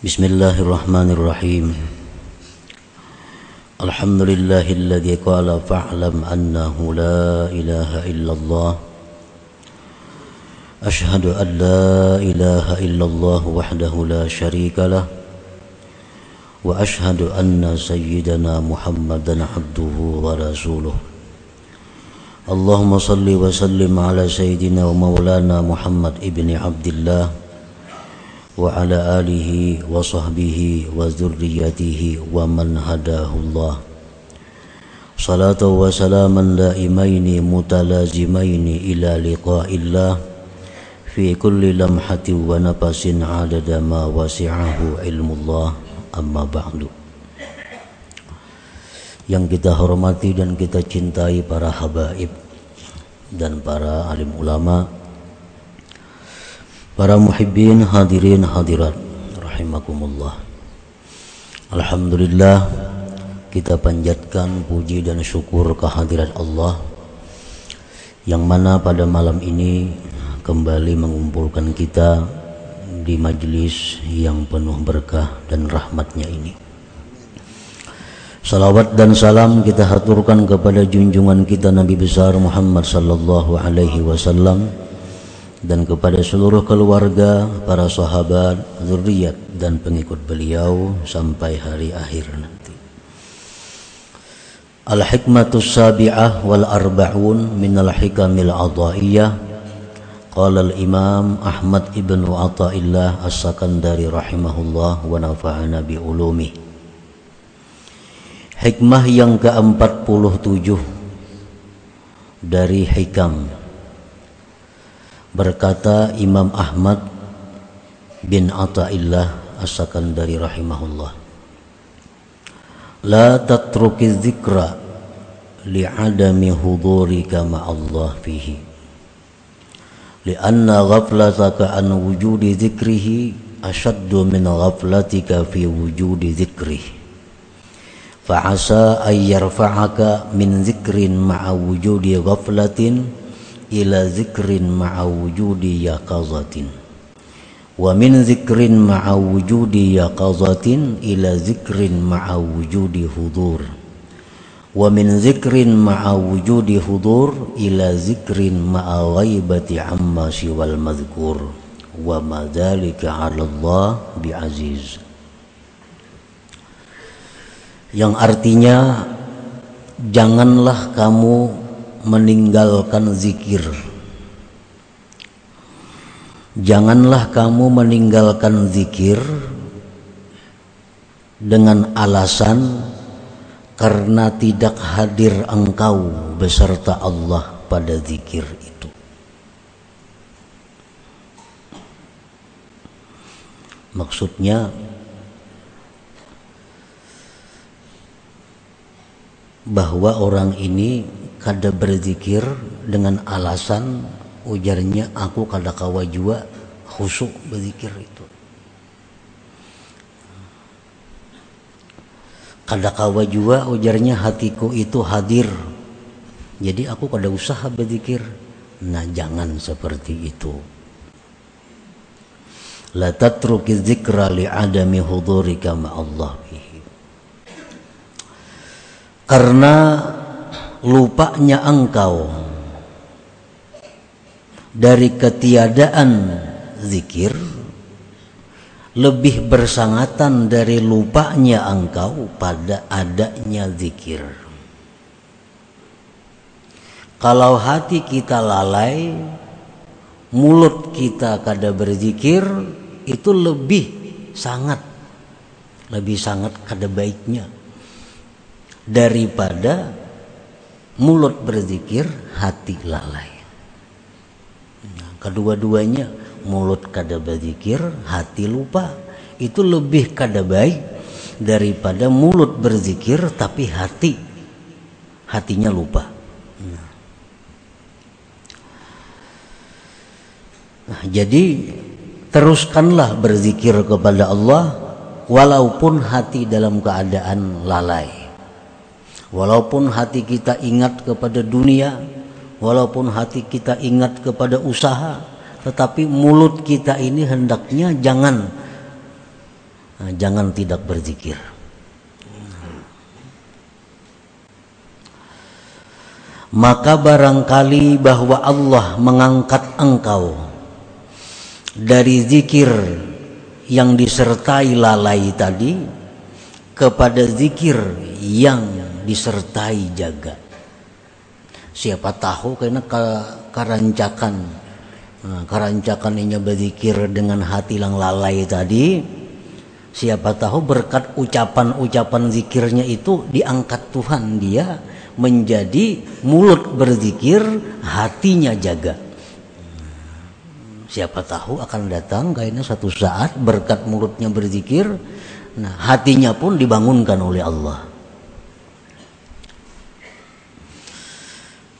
بسم الله الرحمن الرحيم. الحمد لله الذي قال فاعلم أنه لا إله إلا الله. أشهد أن لا إله إلا الله وحده لا شريك له. وأشهد أن سيدنا محمدا عبده ورسوله. اللهم صل وسلم على سيدنا ومولانا محمد ابن عبد الله. وعلى آله وصحبه وذريته ومن هداه الله صلاة وسلاما دائمين متلازمين إلى لقاء الله في كل لمحة ونفس عدد ما وسعه علم الله أما بعد yang kita hormati dan kita cintai para habaib dan para alim ulama Para muhibbin hadirin hadirat rahimakumullah. Alhamdulillah kita panjatkan puji dan syukur kehadirat Allah yang mana pada malam ini kembali mengumpulkan kita di majlis yang penuh berkah dan rahmatnya ini. Salawat dan salam kita haturkan kepada junjungan kita Nabi besar Muhammad sallallahu alaihi wasallam dan kepada seluruh keluarga, para sahabat, zuriat dan pengikut beliau sampai hari akhir nanti. Al-hikmatus sabi'ah wal arba'un min al-hikamil adha'iyah. Qala al-imam Ahmad ibn Ata'illah as-sakandari rahimahullah wa nafa'ana bi ulumi Hikmah yang ke-47 dari hikam Berkata Imam Ahmad bin Ata'illah As-Sakandari rahimahullah La tatruki dzikra li'adami hudurika ma'allah fihi li'anna ghaflataka an wujudi dzikrihi ashaddu min ghaflatika fi wujudi dzikrihi fa'asa ay yarfa'aka min dzikrin ma'a wujudi ghaflatin ila zikrin ma'a wujudi yaqazatin. Wa min zikrin ma'a wujudi yaqazatin ila zikrin ma'a wujudi hudur. Wa min zikrin ma'a wujudi hudur ila zikrin ma'a ghaibati amma siwal madhkur wa ma dhalika 'ala Allah bi'aziz yang artinya janganlah kamu meninggalkan zikir. Janganlah kamu meninggalkan zikir dengan alasan karena tidak hadir engkau beserta Allah pada zikir itu. Maksudnya bahwa orang ini kada berzikir dengan alasan ujarnya aku kada kawa jua khusuk berzikir itu. Kada kawa jua ujarnya hatiku itu hadir. Jadi aku kada usaha berzikir. Nah jangan seperti itu. La tatruki dzikra li adami hudurika ma karena lupanya engkau dari ketiadaan zikir lebih bersangatan dari lupanya engkau pada adanya zikir. Kalau hati kita lalai, mulut kita kada berzikir, itu lebih sangat, lebih sangat kada baiknya daripada mulut berzikir, hati lalai. Nah, kedua-duanya mulut kada berzikir, hati lupa. Itu lebih kada baik daripada mulut berzikir tapi hati hatinya lupa. Nah, nah jadi teruskanlah berzikir kepada Allah walaupun hati dalam keadaan lalai. Walaupun hati kita ingat kepada dunia, walaupun hati kita ingat kepada usaha, tetapi mulut kita ini hendaknya jangan nah, jangan tidak berzikir. Maka barangkali bahwa Allah mengangkat engkau dari zikir yang disertai lalai tadi kepada zikir yang disertai jaga. Siapa tahu karena karancakan nah, karancakan ini berzikir dengan hati yang lalai tadi siapa tahu berkat ucapan-ucapan zikirnya itu diangkat Tuhan dia menjadi mulut berzikir, hatinya jaga. Siapa tahu akan datang kayaknya satu saat berkat mulutnya berzikir, nah hatinya pun dibangunkan oleh Allah.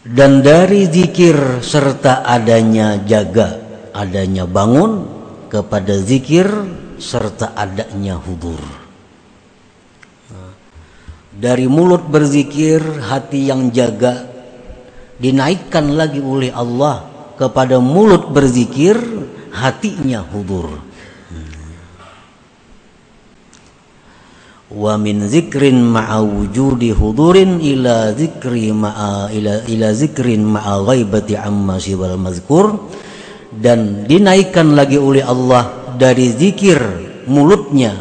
Dan dari zikir serta adanya jaga, adanya bangun kepada zikir serta adanya hudur dari mulut berzikir hati yang jaga dinaikkan lagi oleh Allah kepada mulut berzikir hatinya hudur wa min zikrin ma'a wujudi hudurin ila zikri ma'a ila ila zikrin ma'a ghaibati amma siwal mazkur dan dinaikkan lagi oleh Allah dari zikir mulutnya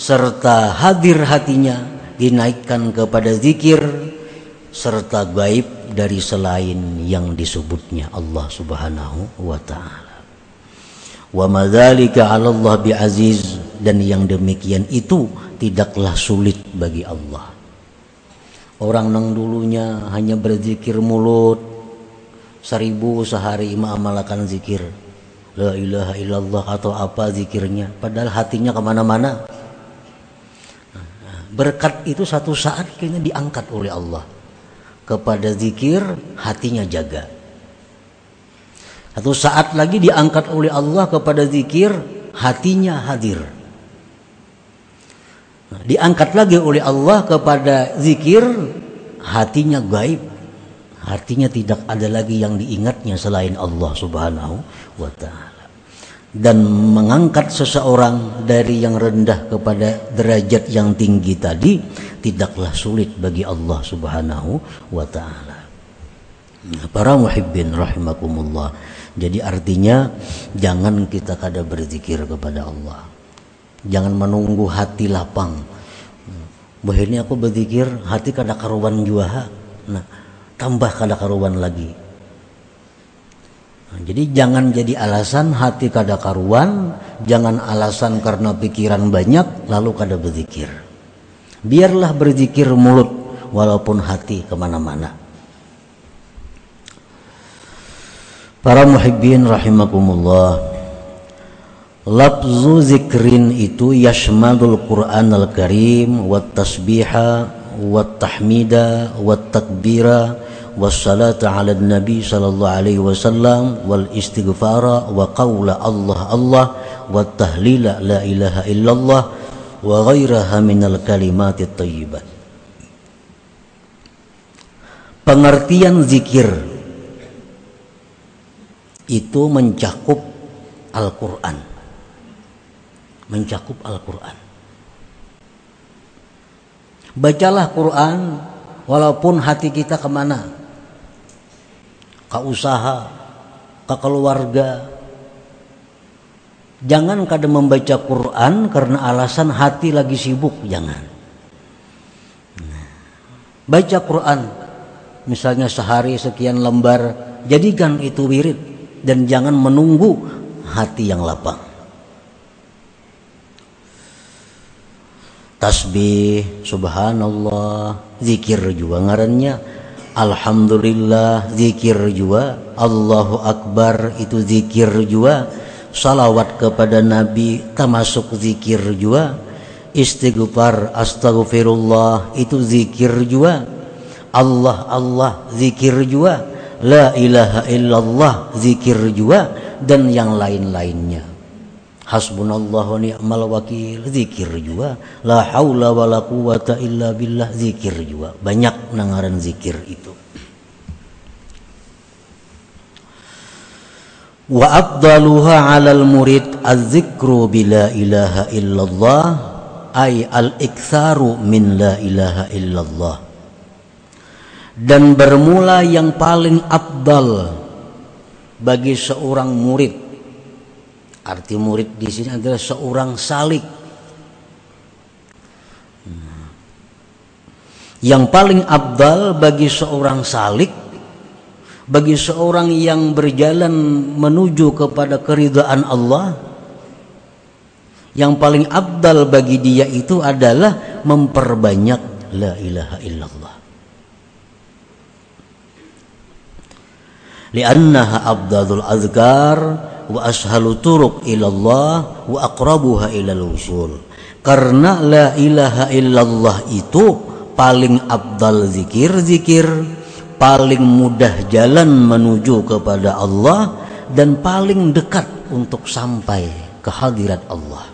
serta hadir hatinya dinaikkan kepada zikir serta gaib dari selain yang disebutnya Allah Subhanahu wa taala. Wa madzalika 'ala Allah bi'aziz dan yang demikian itu tidaklah sulit bagi Allah. Orang nang dulunya hanya berzikir mulut seribu sehari amalkan zikir. La ilaha illallah atau apa zikirnya padahal hatinya ke mana-mana. Berkat itu satu saat kayaknya diangkat oleh Allah. Kepada zikir hatinya jaga. Satu saat lagi diangkat oleh Allah kepada zikir hatinya hadir diangkat lagi oleh Allah kepada zikir hatinya gaib artinya tidak ada lagi yang diingatnya selain Allah subhanahu wa ta'ala dan mengangkat seseorang dari yang rendah kepada derajat yang tinggi tadi tidaklah sulit bagi Allah Subhanahu wa taala. Para muhibbin rahimakumullah. Jadi artinya jangan kita kada berzikir kepada Allah. Jangan menunggu hati lapang. Bahwa ini aku berzikir hati kada karuan jua. Nah, tambah kada karuan lagi Nah, jadi jangan jadi alasan hati kada karuan, jangan alasan karena pikiran banyak lalu kada berzikir. Biarlah berzikir mulut walaupun hati ke mana-mana. Para muhibbin rahimakumullah. Lafzu zikrin itu yashmalul Quran al-Karim wa tasbiha wa tahmida wa takbira wa salata ala nabi sallallahu alaihi wasallam wal istighfara wa qawla Allah Allah wa tahlila la ilaha illallah wa ghairaha minal kalimati tayyibat pengertian zikir itu mencakup Al-Quran. Mencakup Al-Quran. Bacalah Quran walaupun hati kita ke mana ke usaha, ke keluarga. Jangan kadang membaca Quran karena alasan hati lagi sibuk, jangan. Baca Quran, misalnya sehari sekian lembar, jadikan itu wirid dan jangan menunggu hati yang lapang. Tasbih, subhanallah, zikir juga ngarannya. Alhamdulillah zikir juga. Allahu Akbar itu zikir juga. Salawat kepada Nabi termasuk zikir juga. Istighfar astagfirullah itu zikir juga. Allah Allah zikir juga. La ilaha illallah zikir juga. Dan yang lain-lainnya Hasbunallahu ni'mal wakil. Zikir juga la haula wala quwata illa billah. Zikir juga banyak nangaran zikir itu. Wa afdaluha 'alal murid az-zikru bila ilaha illallah ay al-iktsaru min la ilaha illallah. Dan bermula yang paling abdal bagi seorang murid arti murid di sini adalah seorang salik. Yang paling abdal bagi seorang salik bagi seorang yang berjalan menuju kepada keridhaan Allah yang paling abdal bagi dia itu adalah memperbanyak la ilaha illallah. Li'annaha abdalul azkar wa ashalu turuq ilallah wa aqrabuha ilal usul karena la ilaha illallah itu paling abdal zikir-zikir paling mudah jalan menuju kepada Allah dan paling dekat untuk sampai ke hadirat Allah.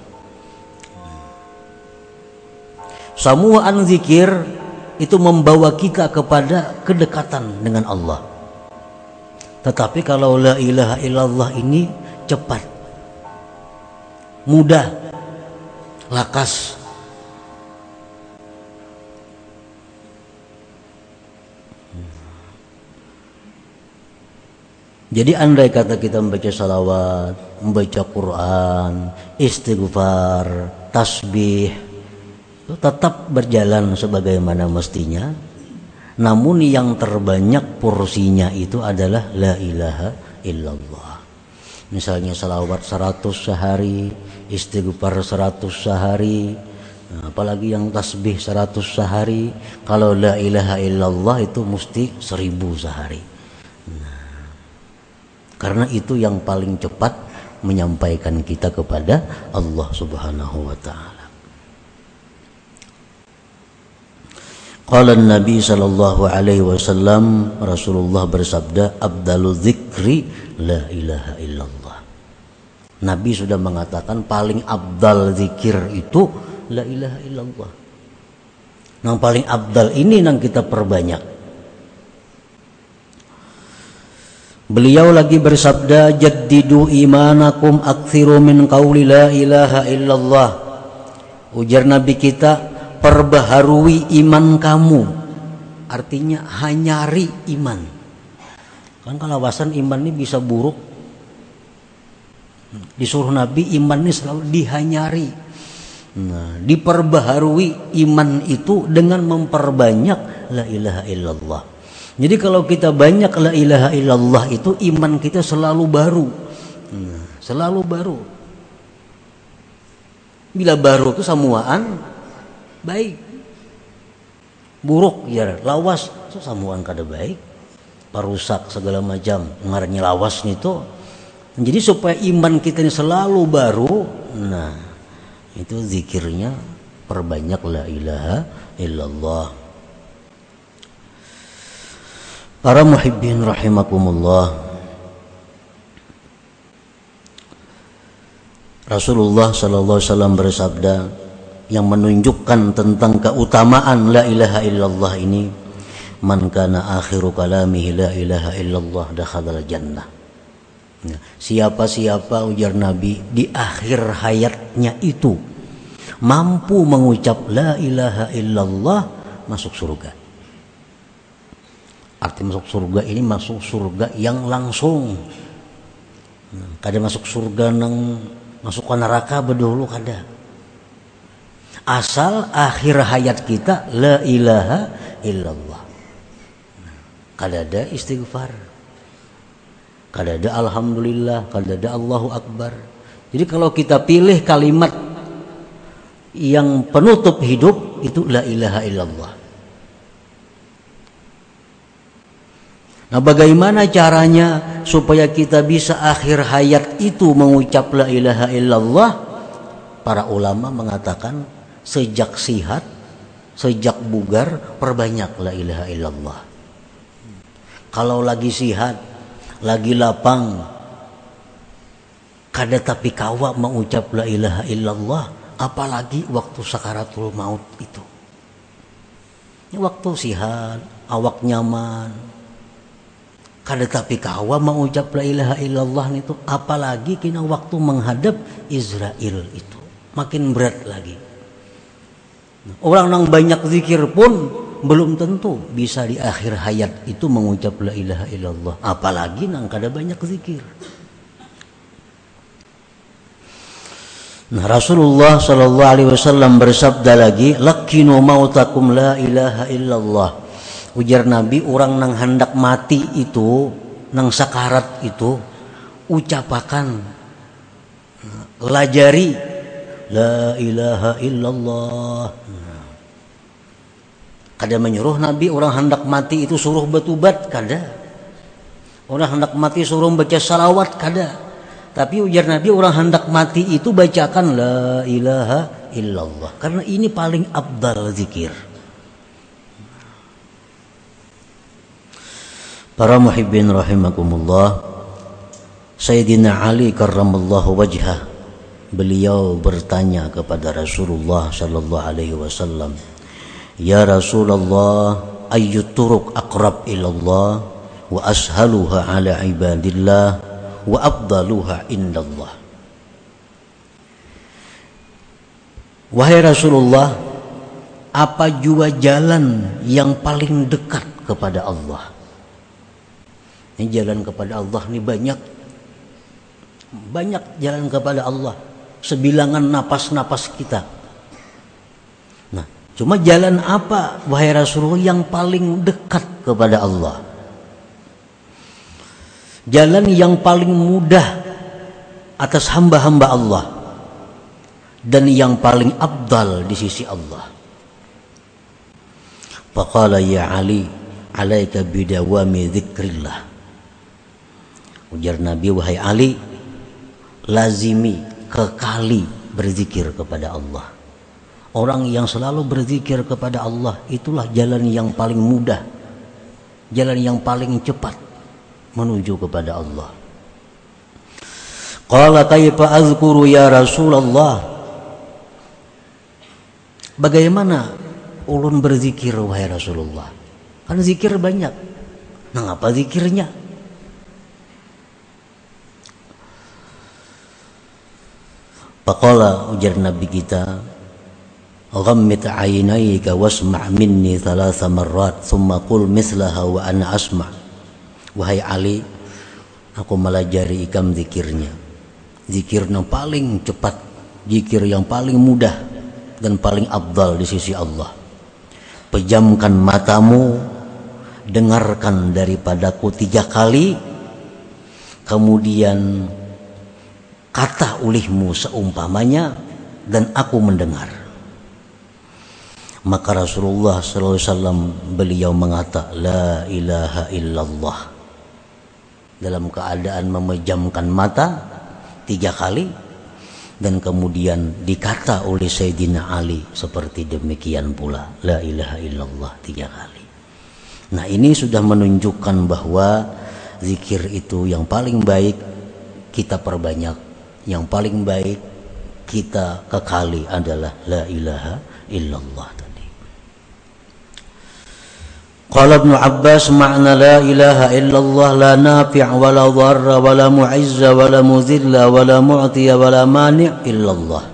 Semua zikir itu membawa kita kepada kedekatan dengan Allah. Tetapi kalau la ilaha illallah ini cepat, mudah, lakas, Jadi andai kata kita membaca salawat, membaca Quran, istighfar, tasbih, itu tetap berjalan sebagaimana mestinya. Namun yang terbanyak porsinya itu adalah la ilaha illallah. Misalnya salawat 100 sehari, istighfar 100 sehari, nah, apalagi yang tasbih 100 sehari. Kalau la ilaha illallah itu mesti 1000 sehari. Karena itu yang paling cepat menyampaikan kita kepada Allah Subhanahu wa taala. Qala Nabi sallallahu alaihi wasallam Rasulullah bersabda abdalu dzikri la ilaha illallah. Nabi sudah mengatakan paling abdal zikir itu la ilaha illallah. Yang paling abdal ini yang kita perbanyak. Beliau lagi bersabda jaddidu imanakum aktsiru min qauli la ilaha illallah. Ujar Nabi kita perbaharui iman kamu. Artinya hanyari iman. Kan kalau wasan iman ini bisa buruk. Disuruh Nabi iman ini selalu dihanyari. Nah, diperbaharui iman itu dengan memperbanyak la ilaha illallah. Jadi kalau kita banyak la ilaha illallah itu iman kita selalu baru. Nah, selalu baru. Bila baru itu samuaan baik. Buruk ya lawas itu samuaan kada baik. Parusak segala macam ngarnya lawas itu. Jadi supaya iman kita ini selalu baru, nah itu zikirnya perbanyak la ilaha illallah. Para muhibbin rahimakumullah Rasulullah sallallahu alaihi wasallam bersabda yang menunjukkan tentang keutamaan la ilaha illallah ini man kana akhiru kalamihi la ilaha illallah dakhala jannah. Ya, siapa-siapa ujar Nabi di akhir hayatnya itu mampu mengucap la ilaha illallah masuk surga. Arti masuk surga ini masuk surga yang langsung. Kada masuk surga nang masuk ke neraka bedulu kada asal akhir hayat kita la ilaha illallah. Kada ada istighfar. Kada ada alhamdulillah kada ada Allahu akbar. Jadi kalau kita pilih kalimat yang penutup hidup itu la ilaha illallah. Nah, bagaimana caranya supaya kita bisa akhir hayat itu mengucap la ilaha illallah? Para ulama mengatakan sejak sihat, sejak bugar perbanyak la ilaha illallah. Kalau lagi sihat, lagi lapang, kada tapi kawa mengucap la ilaha illallah, apalagi waktu sakaratul maut itu. Waktu sihat, awak nyaman, kada tapi kawa mau ucap la ilaha illallah itu apalagi kena waktu menghadap Israel itu makin berat lagi orang yang banyak zikir pun belum tentu bisa di akhir hayat itu mengucap la ilaha illallah apalagi nang kada banyak zikir Nah Rasulullah Shallallahu Alaihi Wasallam bersabda lagi, lakinu mautakum la ilaha illallah. Ujar Nabi, orang nang hendak mati itu, nang sakarat itu, ucapakan, lajari, la ilaha illallah. Kada menyuruh Nabi orang hendak mati itu suruh betubat, kada. Orang hendak mati suruh baca salawat, kada tapi ujar Nabi orang hendak mati itu bacakan la ilaha illallah. Karena ini paling abdal zikir. Para muhibbin rahimakumullah. Sayyidina Ali karramallahu wajhah. Beliau bertanya kepada Rasulullah sallallahu alaihi wasallam. Ya Rasulullah, ayyut turuq aqrab ilallah wa ashaluha ala ibadillah wa afdaluha indallah? Wahai Rasulullah apa jua jalan yang paling dekat kepada Allah? Ini jalan kepada Allah ini banyak. Banyak jalan kepada Allah sebilangan napas-napas kita nah cuma jalan apa wahai Rasulullah yang paling dekat kepada Allah jalan yang paling mudah atas hamba-hamba Allah dan yang paling abdal di sisi Allah. Faqala ya Ali, alaika bidawami dzikrillah. Ujar Nabi wahai Ali, lazimi kekali berzikir kepada Allah. Orang yang selalu berzikir kepada Allah itulah jalan yang paling mudah, jalan yang paling cepat menuju kepada Allah. Qala kaifa azkuru ya Rasulullah? Bagaimana ulun berzikir wahai Rasulullah? Kan zikir banyak. Nah, zikirnya? Faqala ujar Nabi kita Ghammit aynayka wasma' minni thalatha marrat thumma qul mislaha wa ana asma' Wahai Ali, aku melajari ikam zikirnya. Zikir yang paling cepat, zikir yang paling mudah dan paling abdal di sisi Allah. Pejamkan matamu, dengarkan daripadaku tiga kali, kemudian kata ulihmu seumpamanya dan aku mendengar. Maka Rasulullah SAW beliau mengata La ilaha illallah dalam keadaan memejamkan mata tiga kali dan kemudian dikata oleh Sayyidina Ali seperti demikian pula la ilaha illallah tiga kali nah ini sudah menunjukkan bahwa zikir itu yang paling baik kita perbanyak yang paling baik kita kekali adalah la ilaha illallah tadi. Qala Ibnu Abbas makna la ilaha illallah la nafi' wa la dharra wa la mu'izza wa la mudhilla wa la mu'tiya wa la mani' illallah.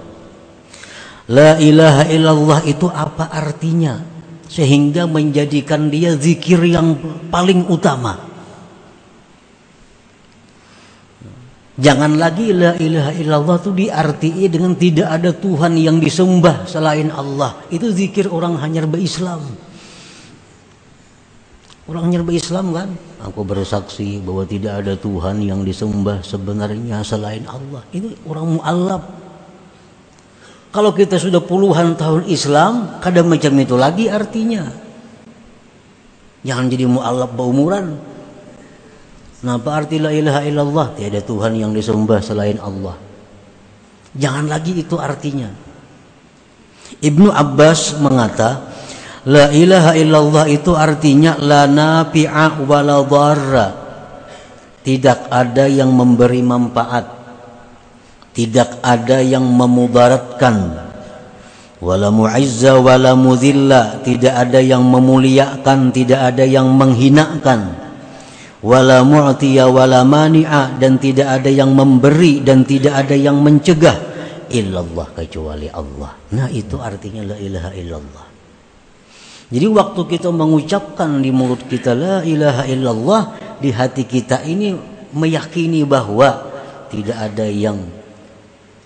La ilaha illallah itu apa artinya sehingga menjadikan dia zikir yang paling utama. Jangan lagi la ilaha illallah itu diartii dengan tidak ada Tuhan yang disembah selain Allah. Itu zikir orang hanya berislam. Orang nyerba Islam kan? Aku bersaksi bahwa tidak ada Tuhan yang disembah sebenarnya selain Allah. Ini orang mu'alaf. Kalau kita sudah puluhan tahun Islam, kadang macam itu lagi artinya. Jangan jadi mu'alaf berumuran. Kenapa arti la ilaha illallah? Tiada Tuhan yang disembah selain Allah. Jangan lagi itu artinya. Ibnu Abbas mengata, La ilaha illallah itu artinya la nafi'a wa la dharra. Tidak ada yang memberi manfaat. Tidak ada yang memudaratkan. Wala mu'izza wala mudhilla. Tidak ada yang memuliakan, tidak ada yang menghinakan. Wala mu'tiya wala mani'a dan tidak ada yang memberi dan tidak ada yang mencegah illallah kecuali Allah. Nah, itu artinya la ilaha illallah. Jadi waktu kita mengucapkan di mulut kita la ilaha illallah, di hati kita ini meyakini bahwa tidak ada yang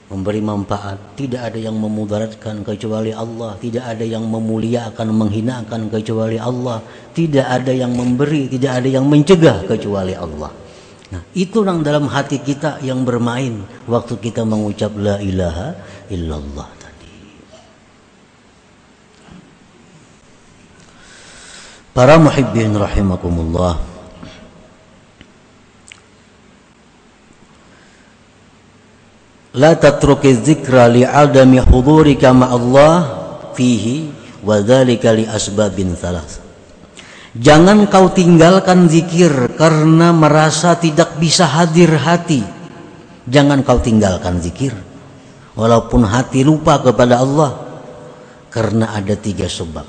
memberi manfaat, tidak ada yang memudaratkan kecuali Allah, tidak ada yang memuliakan, menghinakan kecuali Allah, tidak ada yang memberi, tidak ada yang mencegah kecuali Allah. Nah, itu yang dalam hati kita yang bermain waktu kita mengucap la ilaha illallah tadi. Para muhibbin rahimakumullah. La tatruki dzikra li adami hudurika ma Allah fihi wa dzalika li asbabin Jangan kau tinggalkan zikir karena merasa tidak bisa hadir hati. Jangan kau tinggalkan zikir walaupun hati lupa kepada Allah karena ada tiga sebab.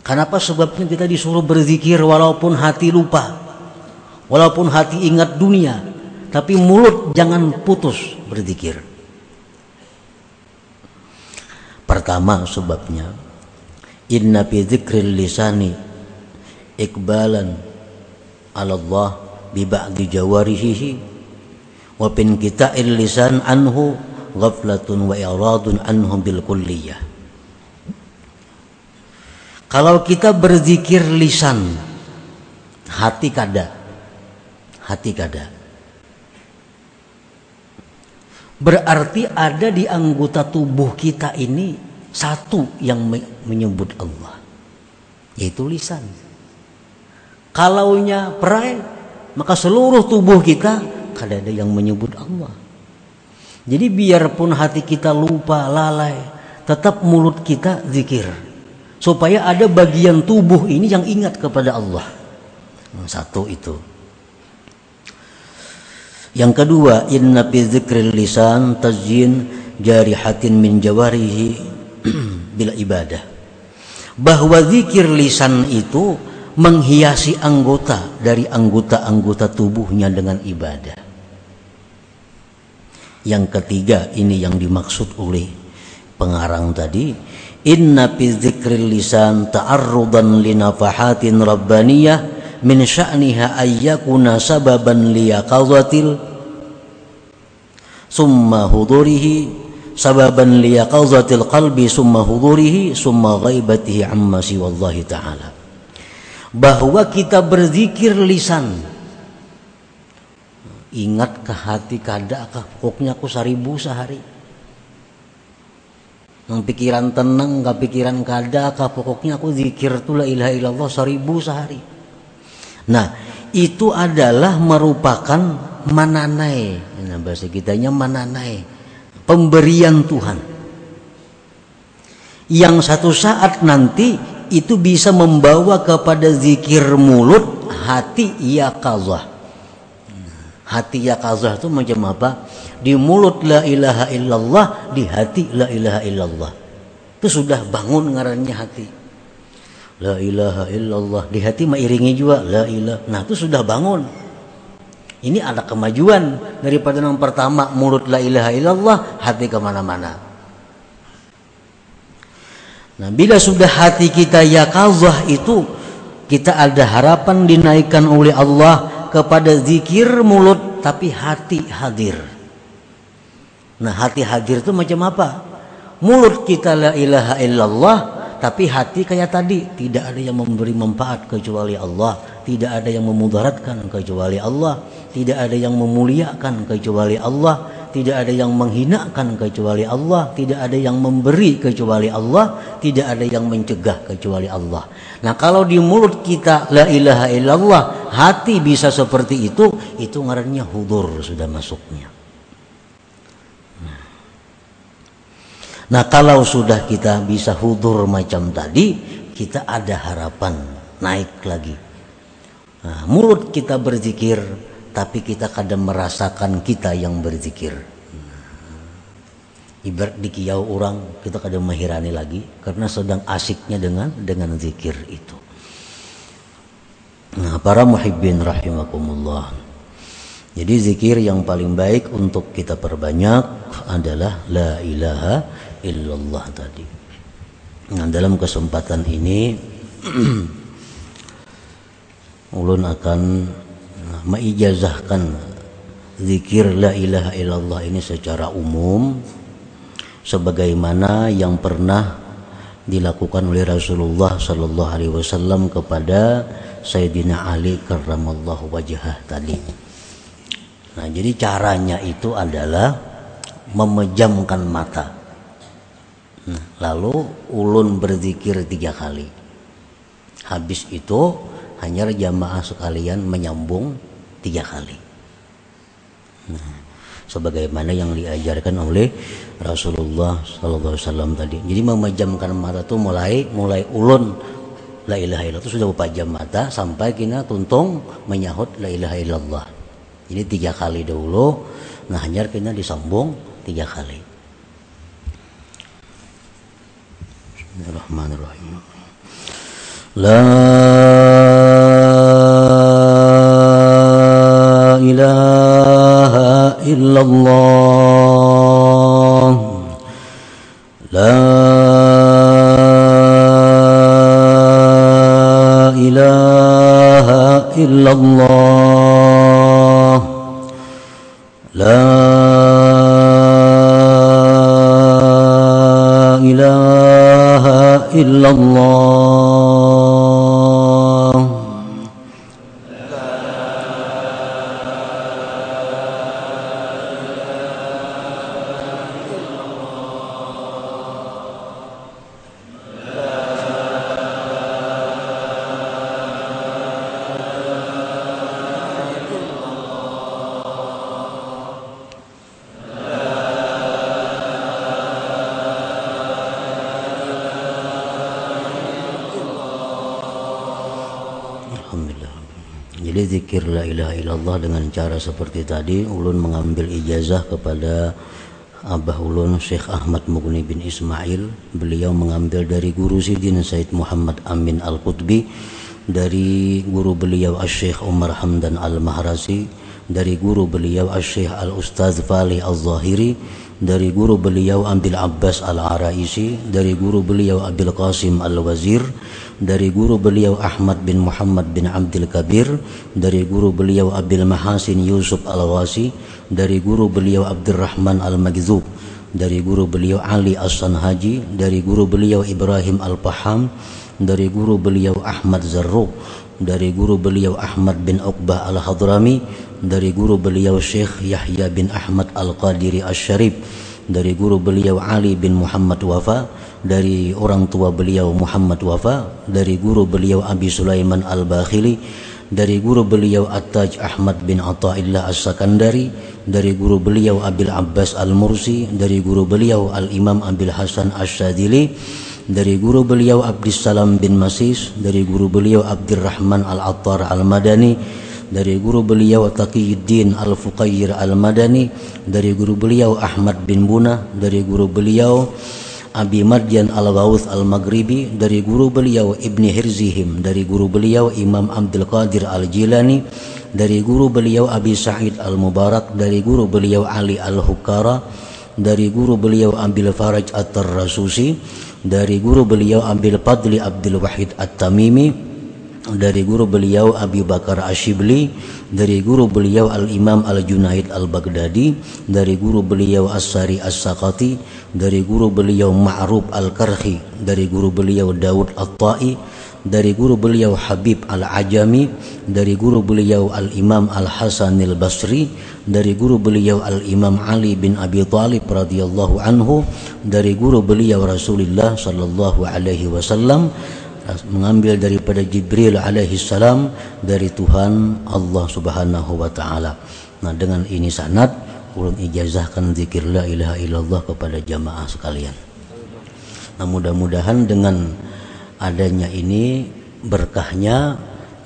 Kenapa sebabnya kita disuruh berzikir walaupun hati lupa? Walaupun hati ingat dunia, tapi mulut jangan putus berzikir. Pertama sebabnya inna fi dzikril lisani ikbalan ala Allah bi ba'di jawarihi wa bin kita'il lisan anhu ghaflatun wa iradun anhum bil kulliyah. Kalau kita berzikir lisan hati kada hati kada Berarti ada di anggota tubuh kita ini satu yang menyebut Allah. Yaitu lisan. Kalaunya perai, maka seluruh tubuh kita kada ada yang menyebut Allah. Jadi biarpun hati kita lupa, lalai, tetap mulut kita zikir. Supaya ada bagian tubuh ini yang ingat kepada Allah. Satu itu. Yang kedua, inna fi dzikril lisan tazyin jarihatin min jawarihi bila ibadah. Bahwa zikir lisan itu menghiasi anggota dari anggota-anggota tubuhnya dengan ibadah. Yang ketiga, ini yang dimaksud oleh pengarang tadi, inna fi dzikril lisan ta'arrudan li nafahatin rabbaniyah min sya'niha ayyakuna sababan liyaqadhatil summa hudurihi sababan liyaqadhatil qalbi summa hudurihi summa ghaibatihi amma siwallahi ta'ala. Bahwa kita berzikir lisan. Ingat ke hati kada kah? Pokoknya aku seribu sehari. Nang pikiran tenang, gak pikiran kada, pokoknya aku zikir tu la ilaha illallah seribu sehari. Nah, itu adalah merupakan mananai. Nah, bahasa kitanya mananai. Pemberian Tuhan. Yang satu saat nanti itu bisa membawa kepada zikir mulut hati yakazah. Hati yakazah itu macam apa? Di mulut la ilaha illallah, di hati la ilaha illallah. Itu sudah bangun ngarannya hati. La ilaha illallah. Di hati mengiringi juga la ilaha. Nah itu sudah bangun. Ini ada kemajuan daripada yang pertama mulut la ilaha illallah hati ke mana-mana. Nah bila sudah hati kita yakazah itu kita ada harapan dinaikkan oleh Allah kepada zikir mulut tapi hati hadir. Nah hati hadir itu macam apa? Mulut kita la ilaha illallah tapi hati kayak tadi tidak ada yang memberi manfaat kecuali Allah tidak ada yang memudaratkan kecuali Allah tidak ada yang memuliakan kecuali Allah tidak ada yang menghinakan kecuali Allah tidak ada yang memberi kecuali Allah tidak ada yang mencegah kecuali Allah. Nah kalau di mulut kita la ilaha illallah hati bisa seperti itu itu ngarannya hudur sudah masuknya Nah kalau sudah kita bisa hudur macam tadi, kita ada harapan naik lagi. Nah, mulut kita berzikir, tapi kita kadang merasakan kita yang berzikir. Ibarat di kiau orang kita kadang menghirani lagi karena sedang asiknya dengan dengan zikir itu. Nah, para muhibbin rahimakumullah. Jadi zikir yang paling baik untuk kita perbanyak adalah la ilaha illallah tadi. Nah, dalam kesempatan ini ulun akan meijazahkan zikir la ilaha illallah ini secara umum sebagaimana yang pernah dilakukan oleh Rasulullah Sallallahu Alaihi Wasallam kepada Sayyidina Ali karramallahu wajhah tadi. Nah, jadi caranya itu adalah memejamkan mata. Lalu ulun berzikir tiga kali. Habis itu hanya jamaah sekalian menyambung tiga kali. Nah, sebagaimana yang diajarkan oleh Rasulullah Sallallahu Alaihi Wasallam tadi. Jadi memejamkan mata itu mulai mulai ulun la ilaha illallah itu sudah memejam mata sampai kina tuntung menyahut la ilaha illallah. Jadi tiga kali dahulu, nah hanya kina disambung tiga kali. الله الرحمن الرحيم. لا إله إلا الله. لا إله إلا الله. Berzikir la ilaha illallah dengan cara seperti tadi ulun mengambil ijazah kepada Abah ulun Syekh Ahmad Mughni bin Ismail. Beliau mengambil dari guru Sidin Said Muhammad Amin Al-Qutbi dari guru beliau Syekh Umar Hamdan Al-Mahrasi dari guru beliau Syekh Al-Ustaz Fali Al-Zahiri dari guru beliau Ambil Abbas Al-Araisi dari guru beliau Abil Qasim Al-Wazir dari guru beliau Ahmad bin Muhammad bin Abdul Kabir dari guru beliau Abdul Mahasin Yusuf Al-Wasi dari guru beliau Abdurrahman Al-Magzub dari guru beliau Ali As-Sanhaji dari guru beliau Ibrahim Al-Paham dari guru beliau Ahmad Zarruq dari guru beliau Ahmad bin Uqbah Al-Hadrami dari guru beliau Syekh Yahya bin Ahmad Al-Qadiri Asy-Syarif dari guru beliau Ali bin Muhammad Wafa dari orang tua beliau Muhammad Wafa, dari guru beliau Abi Sulaiman Al-Bakhili, dari guru beliau At-Taj Ahmad bin Atta'illah As-Sakandari, dari guru beliau Abil Abbas Al-Mursi, dari guru beliau Al-Imam Abil Hasan Ash-Shadili, dari guru beliau Abdissalam bin Masis, dari guru beliau Abdurrahman Al-Attar Al-Madani, dari guru beliau Taqiyuddin Al-Fuqayyir Al-Madani, dari guru beliau Ahmad bin Buna, dari guru beliau Abi Marjan Al-Ghawth Al-Maghribi dari guru beliau Ibni Hirzihim dari guru beliau Imam Abdul Qadir Al-Jilani dari guru beliau Abi Sa'id Al-Mubarak dari guru beliau Ali Al-Hukara dari guru beliau Abil Faraj At-Tarrasusi dari guru beliau Abil Padli Abdul Wahid At-Tamimi dari guru beliau Abi Bakar Ashibli dari guru beliau Al-Imam Al-Junaid Al-Baghdadi dari guru beliau As-Sari As-Sakati dari guru beliau Ma'ruf Al-Karhi dari guru beliau Daud At-Ta'i dari guru beliau Habib Al-Ajami dari guru beliau Al-Imam Al-Hasan Al-Basri dari guru beliau Al-Imam Ali bin Abi Thalib radhiyallahu anhu dari guru beliau Rasulullah sallallahu alaihi wasallam mengambil daripada Jibril alaihi salam dari Tuhan Allah Subhanahu wa taala. Nah, dengan ini sanad ulun ijazahkan zikir la ilaha illallah kepada jamaah sekalian. Nah, mudah-mudahan dengan adanya ini berkahnya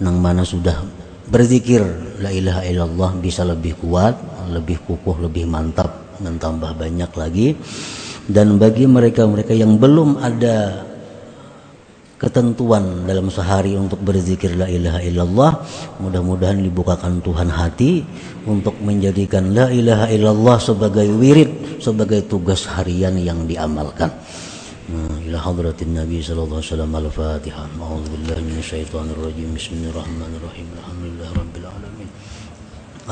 nang mana sudah berzikir la ilaha illallah bisa lebih kuat, lebih kukuh, lebih mantap dan tambah banyak lagi. Dan bagi mereka-mereka yang belum ada ketentuan dalam sehari untuk berzikir la ilaha illallah mudah-mudahan dibukakan Tuhan hati untuk menjadikan la ilaha illallah sebagai wirid sebagai tugas harian yang diamalkan إلى حضرة النبي صلى الله عليه وسلم الفاتحة أعوذ بالله من الشيطان الرجيم بسم الله الرحمن الرحيم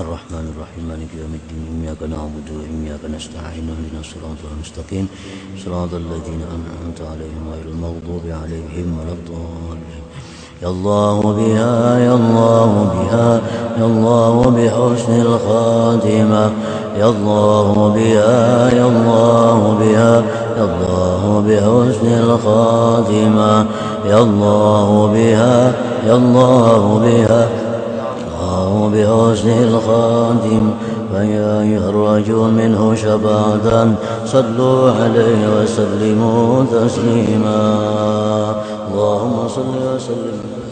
الرحمن الرحيم مالك يوم الدين إياك نعبد وإياك نستعين اهدنا الصراط المستقيم. صراط الذين أنعمت عليهم غير المغضوب عليهم ولا الضالين. يا الله بها يا الله بها يا الله بحسن الخاتمة. يا الله بها يا الله بها يا الله بحسن الخاتمة. يا الله بها يا الله بها بحسن الخاتم فيا يخرج منه شفاعة صلوا عليه وسلموا تسليما. اللهم صل وسلم.